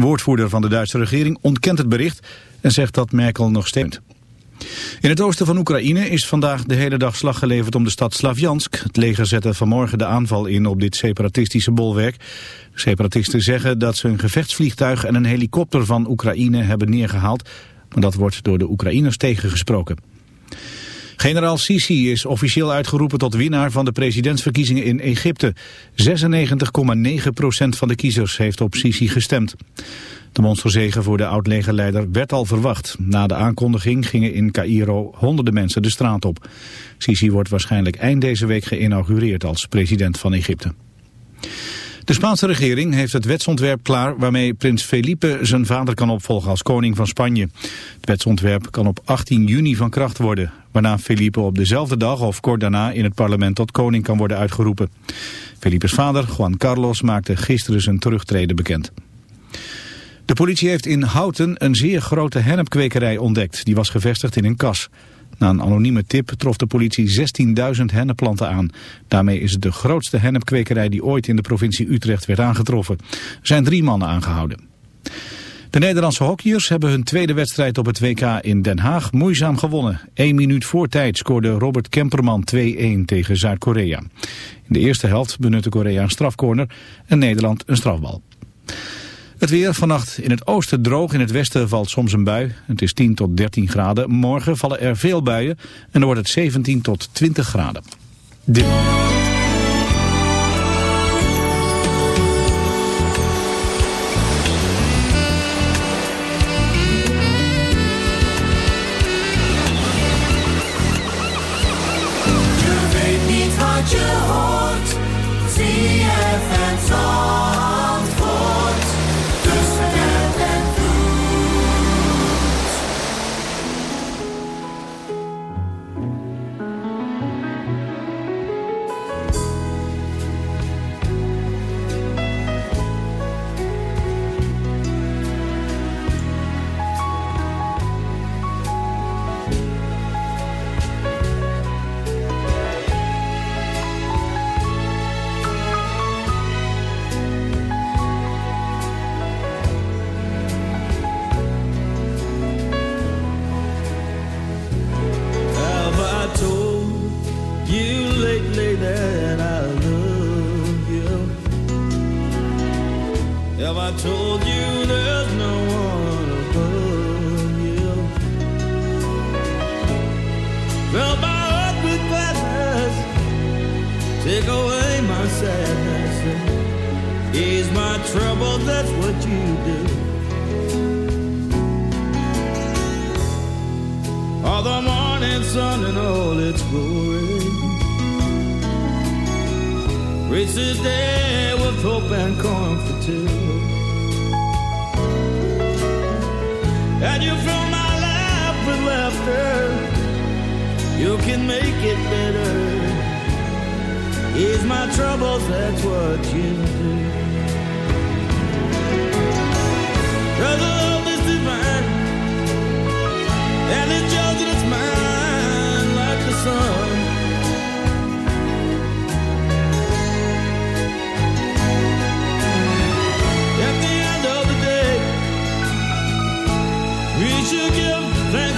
Woordvoerder van de Duitse regering ontkent het bericht en zegt dat Merkel nog stemt. In het oosten van Oekraïne is vandaag de hele dag slag geleverd om de stad Slavjansk. Het leger zette vanmorgen de aanval in op dit separatistische bolwerk. Separatisten zeggen dat ze een gevechtsvliegtuig en een helikopter van Oekraïne hebben neergehaald. Maar dat wordt door de Oekraïners tegengesproken. Generaal Sisi is officieel uitgeroepen tot winnaar van de presidentsverkiezingen in Egypte. 96,9% van de kiezers heeft op Sisi gestemd. De monsterzegen voor de oud-legerleider werd al verwacht. Na de aankondiging gingen in Cairo honderden mensen de straat op. Sisi wordt waarschijnlijk eind deze week geïnaugureerd als president van Egypte. De Spaanse regering heeft het wetsontwerp klaar waarmee prins Felipe zijn vader kan opvolgen als koning van Spanje. Het wetsontwerp kan op 18 juni van kracht worden, waarna Felipe op dezelfde dag of kort daarna in het parlement tot koning kan worden uitgeroepen. Felipes vader, Juan Carlos, maakte gisteren zijn terugtreden bekend. De politie heeft in Houten een zeer grote hennepkwekerij ontdekt. Die was gevestigd in een kas. Na een anonieme tip trof de politie 16.000 hennepplanten aan. Daarmee is het de grootste hennepkwekerij die ooit in de provincie Utrecht werd aangetroffen. Er zijn drie mannen aangehouden. De Nederlandse hockeyers hebben hun tweede wedstrijd op het WK in Den Haag moeizaam gewonnen. Eén minuut voor tijd scoorde Robert Kemperman 2-1 tegen Zuid-Korea. In de eerste helft benutte Korea een strafcorner en Nederland een strafbal. Het weer vannacht in het oosten droog, in het westen valt soms een bui. Het is 10 tot 13 graden. Morgen vallen er veel buien en dan wordt het 17 tot 20 graden. Dit...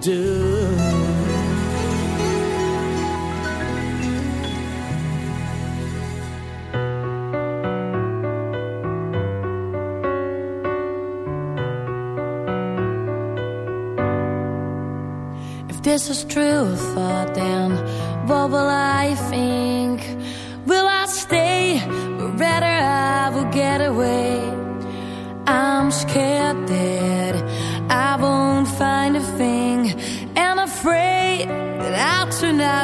do. If this is true, thought then, what will I think?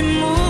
to move.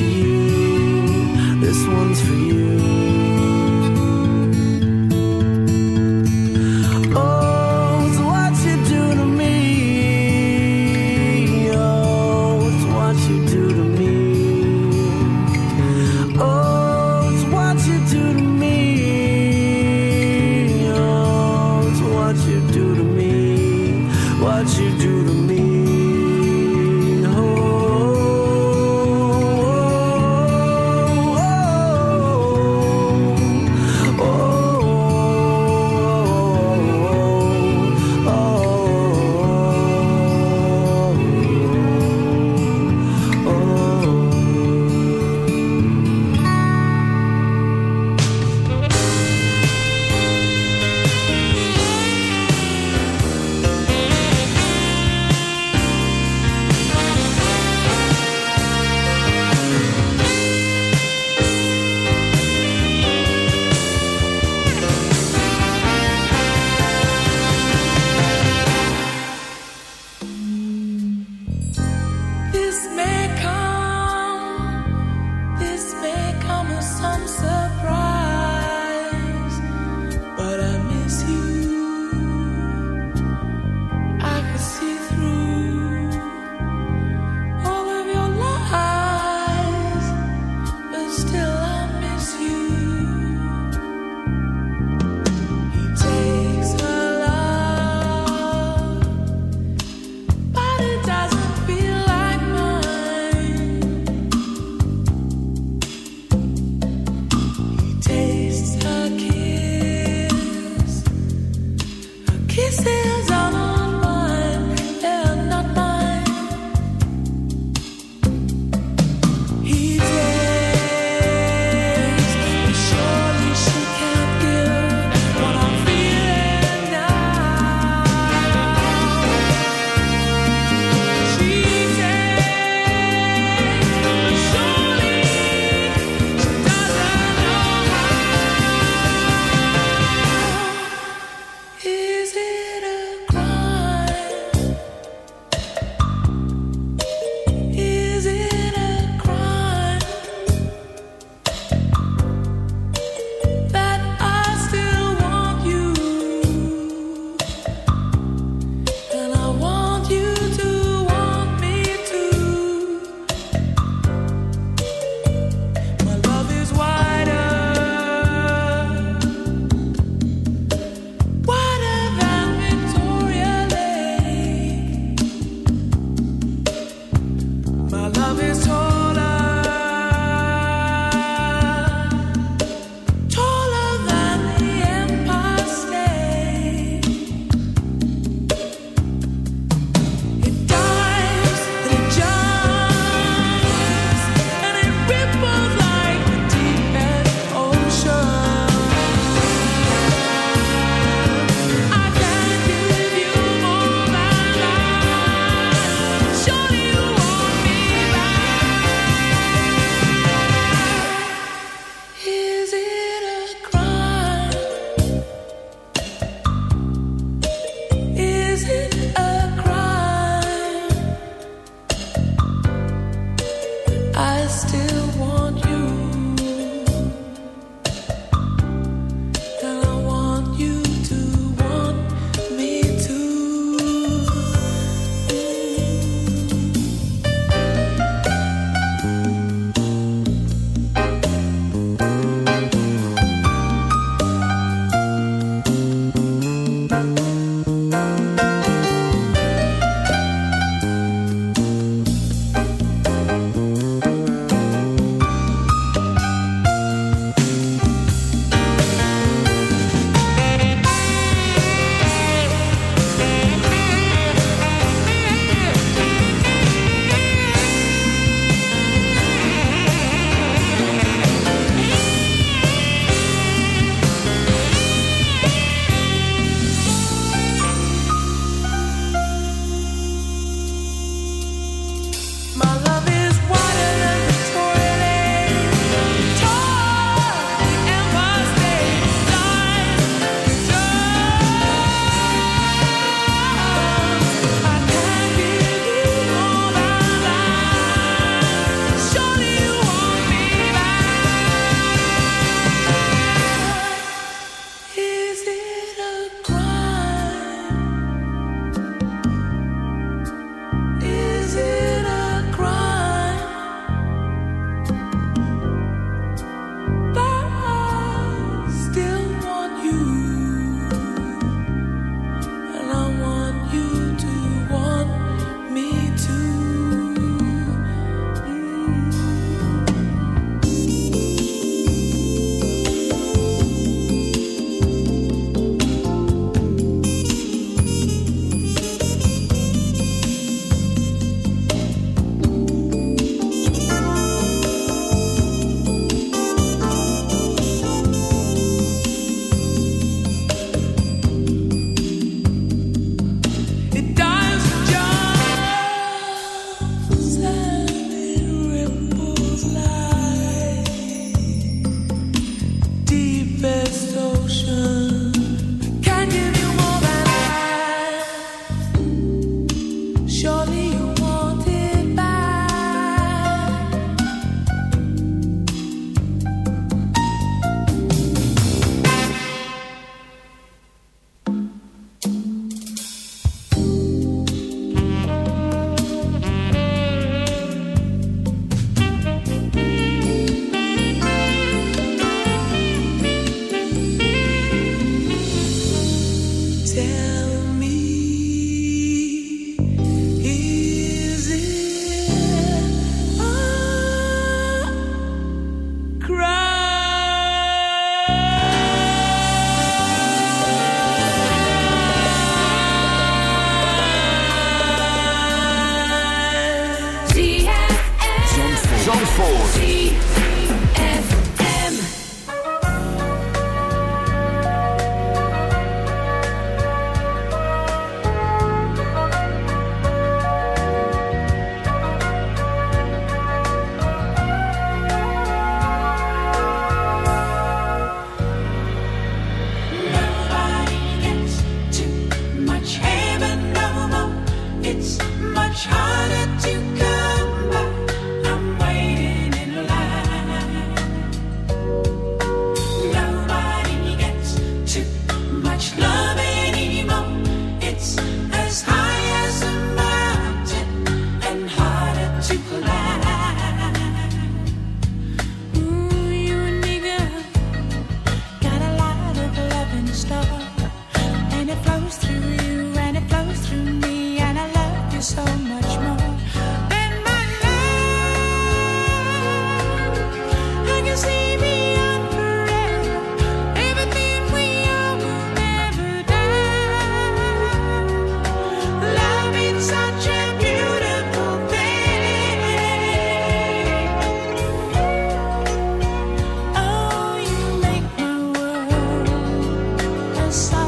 world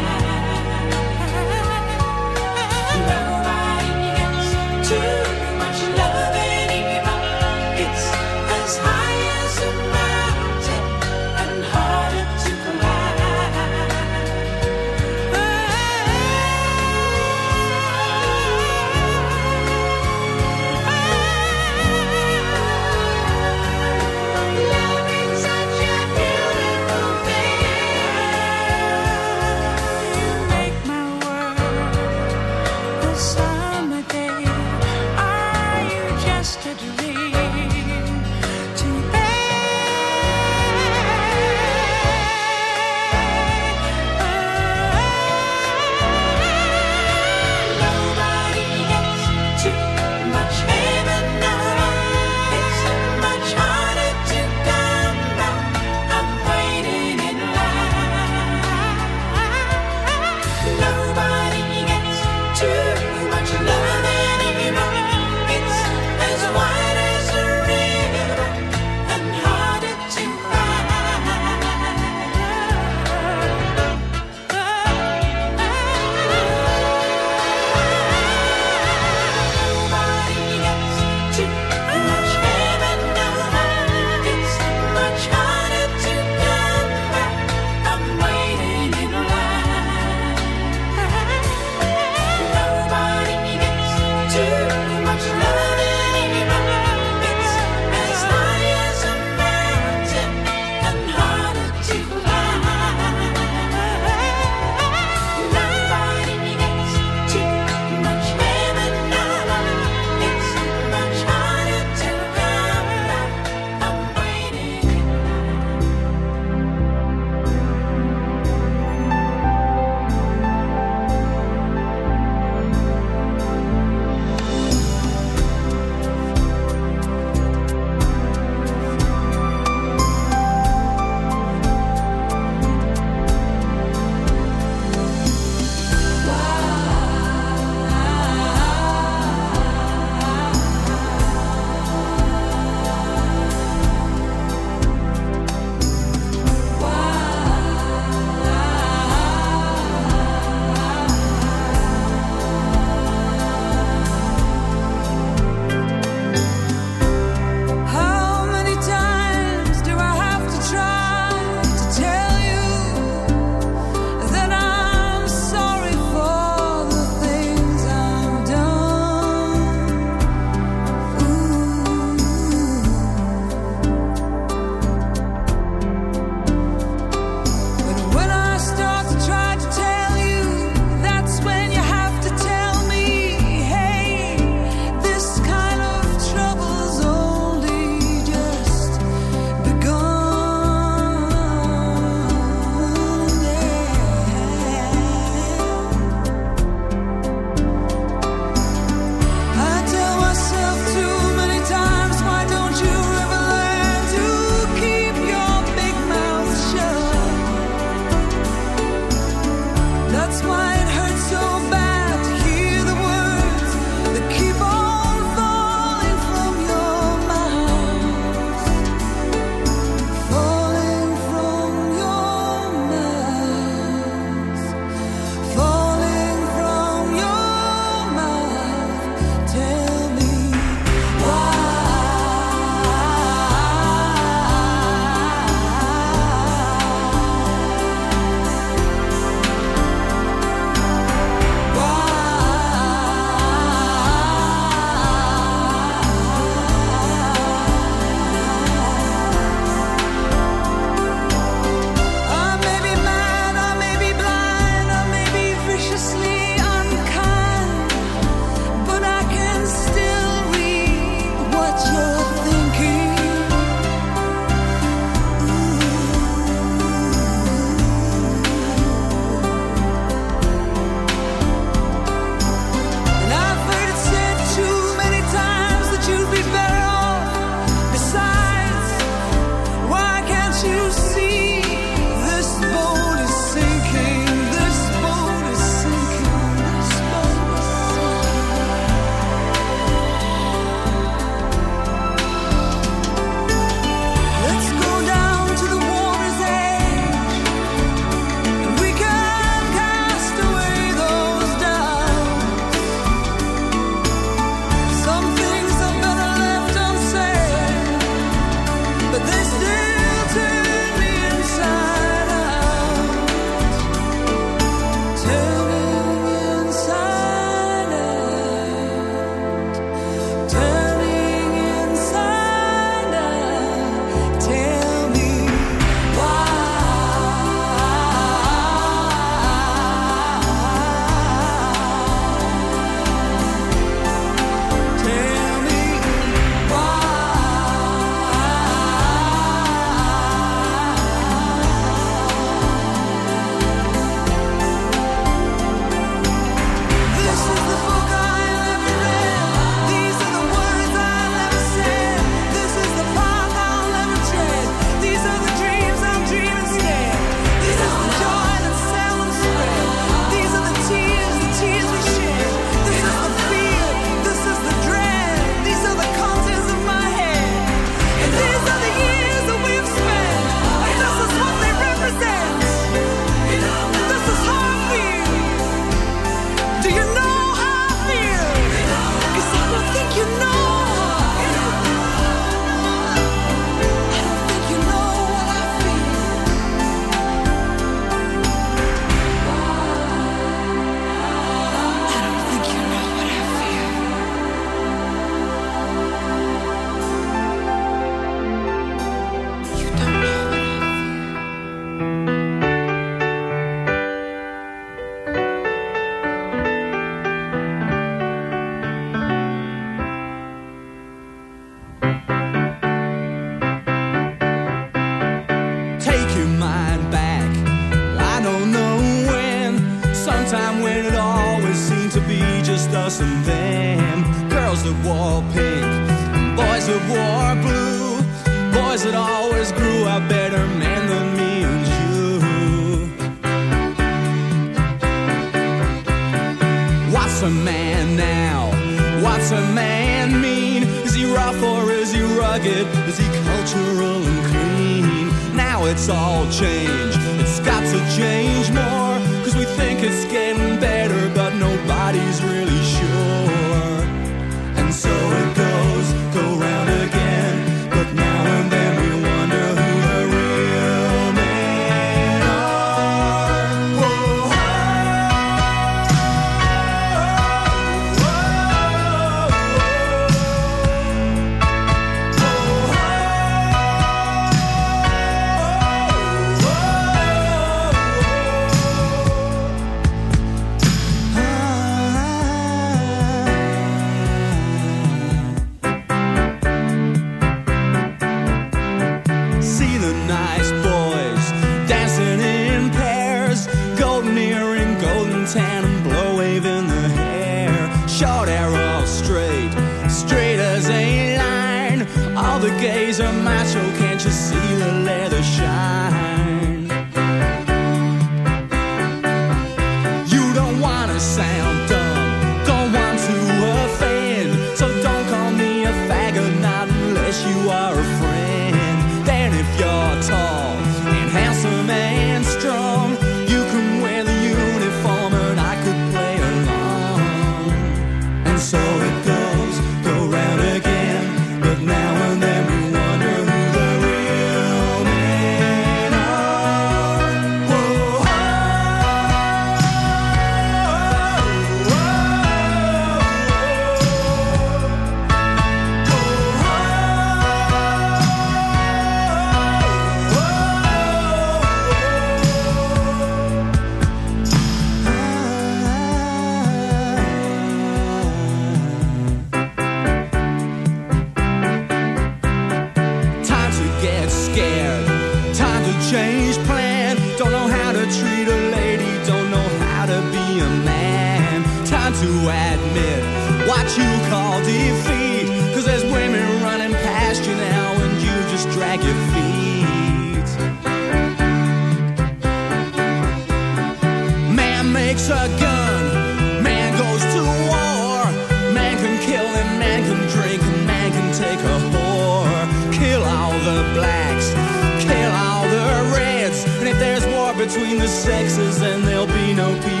the sexes, and there'll be no people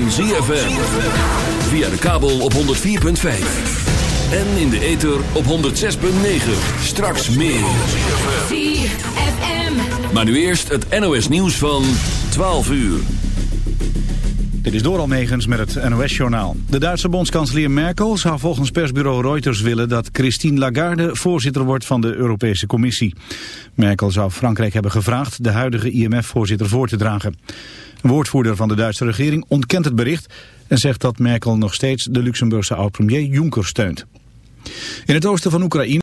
van ZFM. Via de kabel op 104.5. En in de ether op 106.9. Straks meer. ZFM. Maar nu eerst het NOS nieuws van 12 uur. Dit is Doral Megens met het NOS-journaal. De Duitse bondskanselier Merkel zou volgens persbureau Reuters willen... dat Christine Lagarde voorzitter wordt van de Europese Commissie. Merkel zou Frankrijk hebben gevraagd de huidige IMF-voorzitter voor te dragen. Woordvoerder van de Duitse regering ontkent het bericht... en zegt dat Merkel nog steeds de Luxemburgse oud-premier Juncker steunt. In het oosten van Oekraïne...